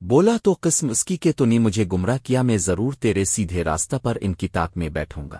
بولا تو قسم اس کی کہ تو نے مجھے گمراہ کیا، میں ضرور تیرے سیدھے راستہ پر ان کی تاک میں بیٹھوں گا۔